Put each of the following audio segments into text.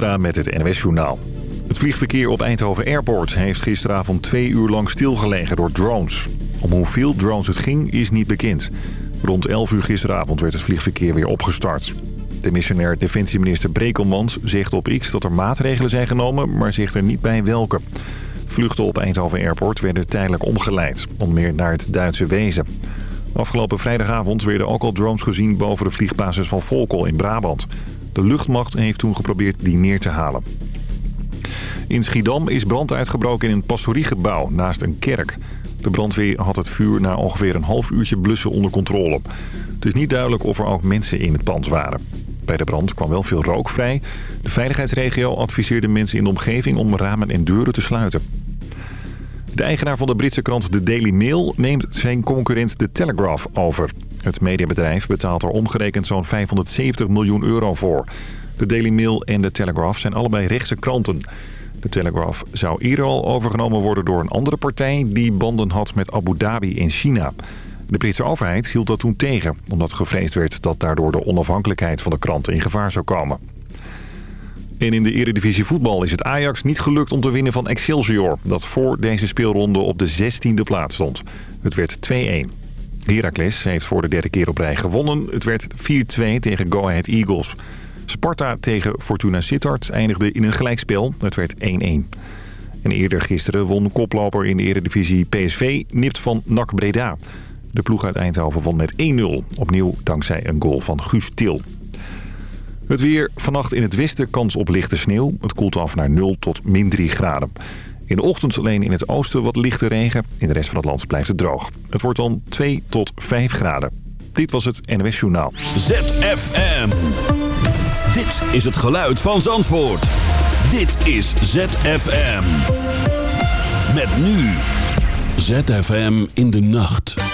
Met het NWS-journaal. Het vliegverkeer op Eindhoven Airport heeft gisteravond twee uur lang stilgelegen door drones. Om hoeveel drones het ging is niet bekend. Rond 11 uur gisteravond werd het vliegverkeer weer opgestart. De missionair defensieminister Brekelmans zegt op X dat er maatregelen zijn genomen... maar zegt er niet bij welke. Vluchten op Eindhoven Airport werden tijdelijk omgeleid, onder meer naar het Duitse Wezen. Afgelopen vrijdagavond werden ook al drones gezien boven de vliegbasis van Volkel in Brabant... De luchtmacht heeft toen geprobeerd die neer te halen. In Schiedam is brand uitgebroken in een pastoriegebouw naast een kerk. De brandweer had het vuur na ongeveer een half uurtje blussen onder controle. Het is niet duidelijk of er ook mensen in het pand waren. Bij de brand kwam wel veel rook vrij. De veiligheidsregio adviseerde mensen in de omgeving om ramen en deuren te sluiten. De eigenaar van de Britse krant The Daily Mail neemt zijn concurrent The Telegraph over. Het mediabedrijf betaalt er omgerekend zo'n 570 miljoen euro voor. De Daily Mail en de Telegraph zijn allebei rechtse kranten. De Telegraph zou eerder al overgenomen worden door een andere partij... die banden had met Abu Dhabi in China. De Britse overheid hield dat toen tegen... omdat gevreesd werd dat daardoor de onafhankelijkheid van de kranten in gevaar zou komen. En in de Eredivisie voetbal is het Ajax niet gelukt om te winnen van Excelsior... dat voor deze speelronde op de 16e plaats stond. Het werd 2-1. Heracles heeft voor de derde keer op rij gewonnen. Het werd 4-2 tegen Go Ahead Eagles. Sparta tegen Fortuna Sittard eindigde in een gelijkspel. Het werd 1-1. En eerder gisteren won koploper in de eredivisie PSV nipt van NAC Breda. De ploeg uit Eindhoven won met 1-0. Opnieuw dankzij een goal van Guus Til. Het weer. Vannacht in het westen kans op lichte sneeuw. Het koelt af naar 0 tot min 3 graden. In de ochtend alleen in het oosten wat lichte regen. In de rest van het land blijft het droog. Het wordt dan 2 tot 5 graden. Dit was het NWS Journaal. ZFM. Dit is het geluid van Zandvoort. Dit is ZFM. Met nu. ZFM in de nacht.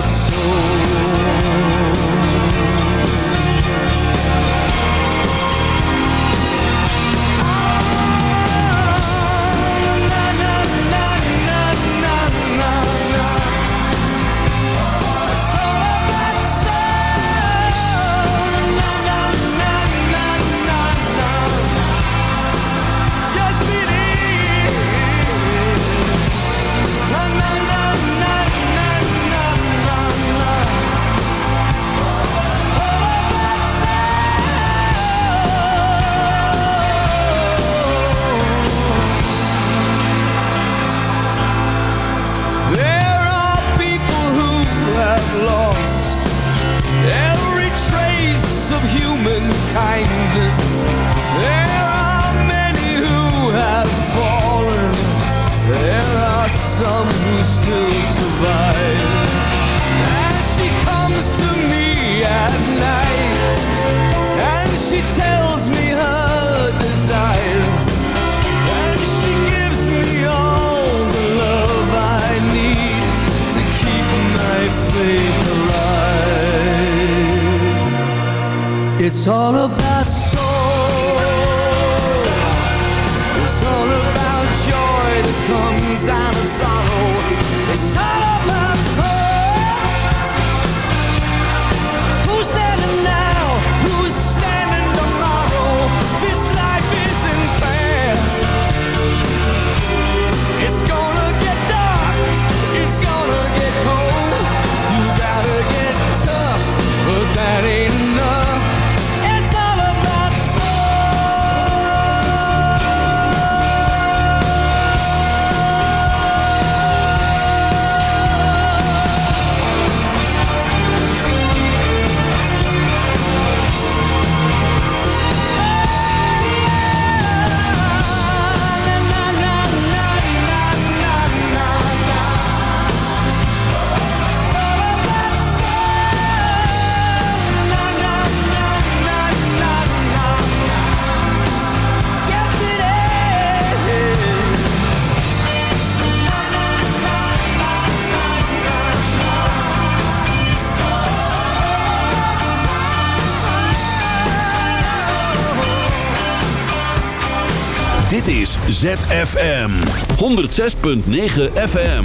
About soul. comes out of sorrow. They shut up. ZFM. 106.9 FM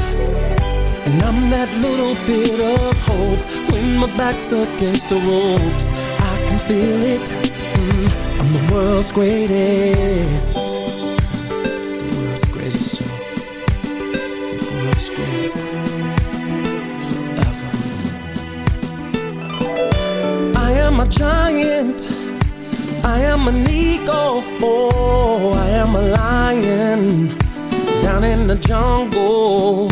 And I'm that little bit of hope When my back's against the ropes. I can feel it. Mm, I'm the world's greatest. The world's greatest, The world's greatest. Ever. I am a giant. I am an eagle. Oh, I am a lion. Down in the jungle.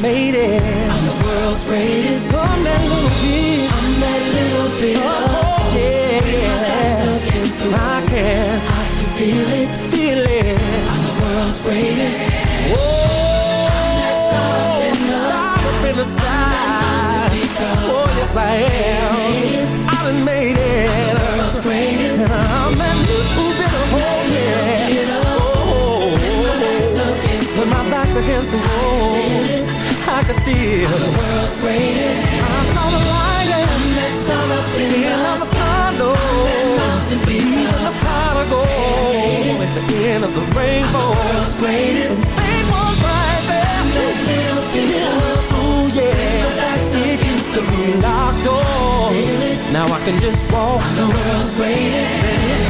made it. I'm the world's greatest. I'm that little bit. I'm that little bit. Oh, oh yeah, yeah. I can, I can feel it, feel it. I'm the world's greatest. Whoa, I'm that star up in the sky. Oh, yes I am. I done made it. I'm The world's greatest. I'm that little bit of hope, yeah. Oh, when my back's against the wall, oh, oh. I can feel the world's greatest. I saw the light and that star up in the tunnel to be a pot of gold at the end of the rainbow. I'm the World's greatest. And fame was right there. Fool, yeah. Against the locked doors. Now I can just walk. I'm the world's the greatest.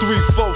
Three, four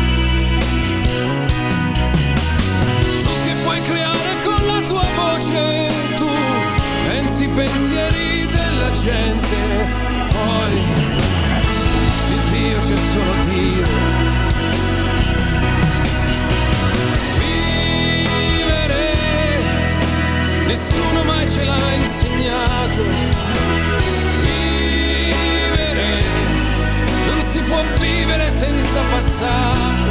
creare con la tua voce tu pensi i pensieri della gente poi il Dio c'è solo Dio. Vivere nessuno mai ce l'ha insegnato. Vivere non si può vivere senza passato.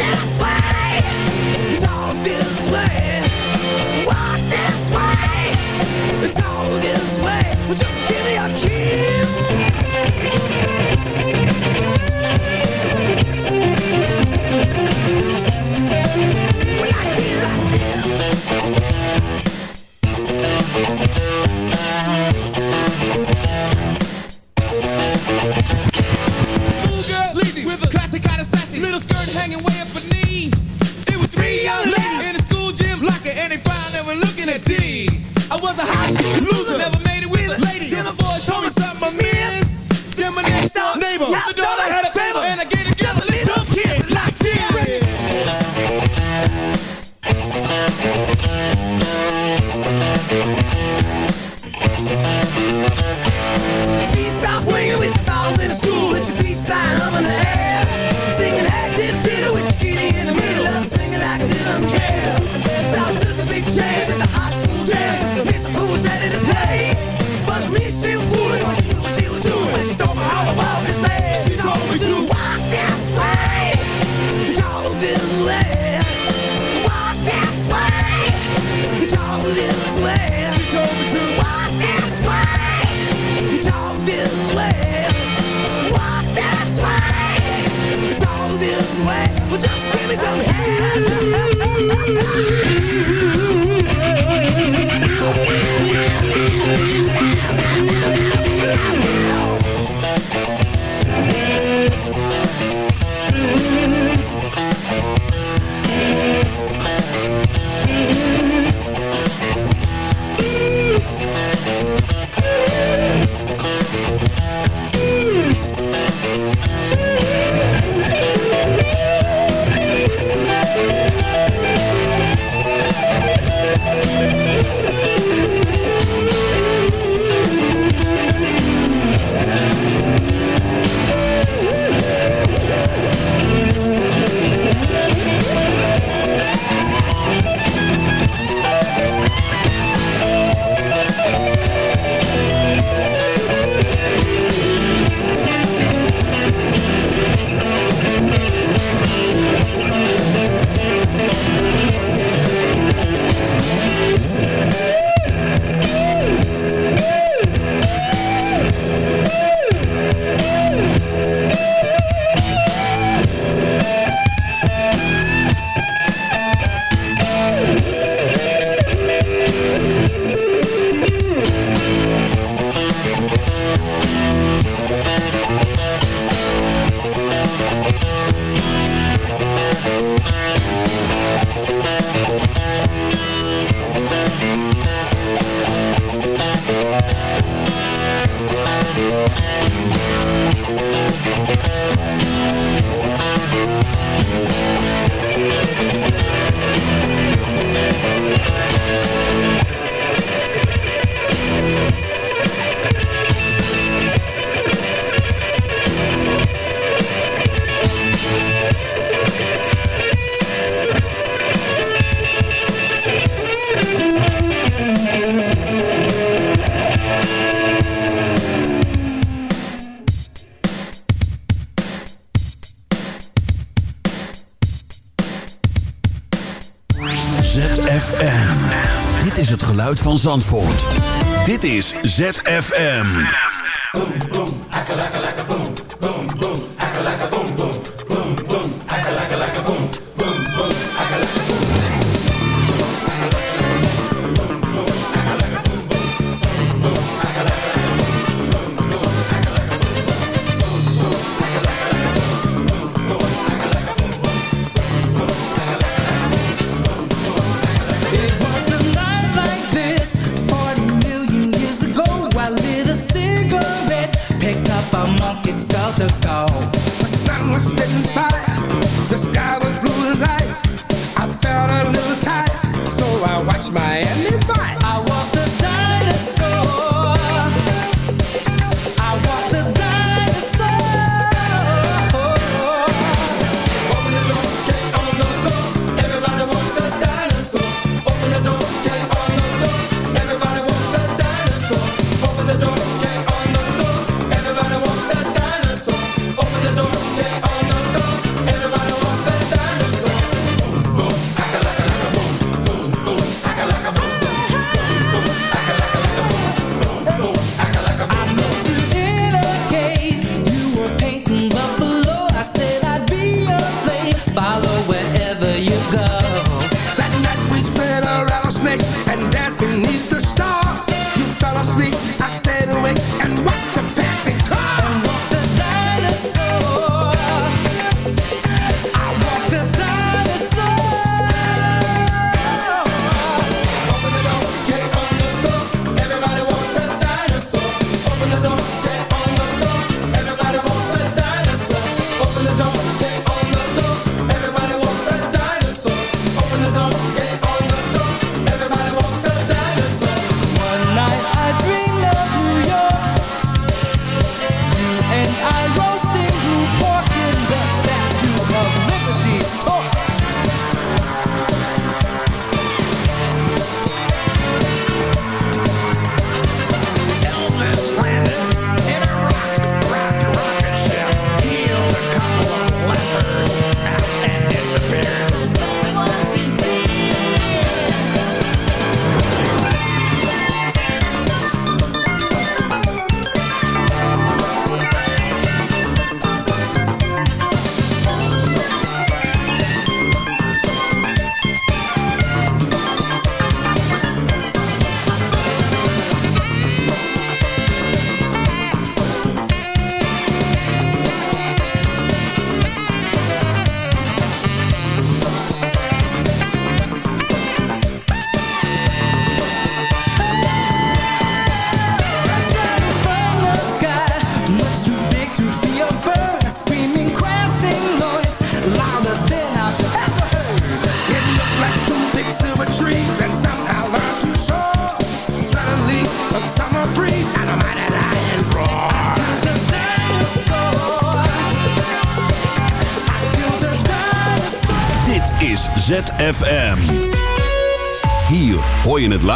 Just ZFM. Dit is het geluid van Zandvoort. Dit is ZFM. It